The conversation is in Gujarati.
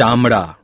ચામડા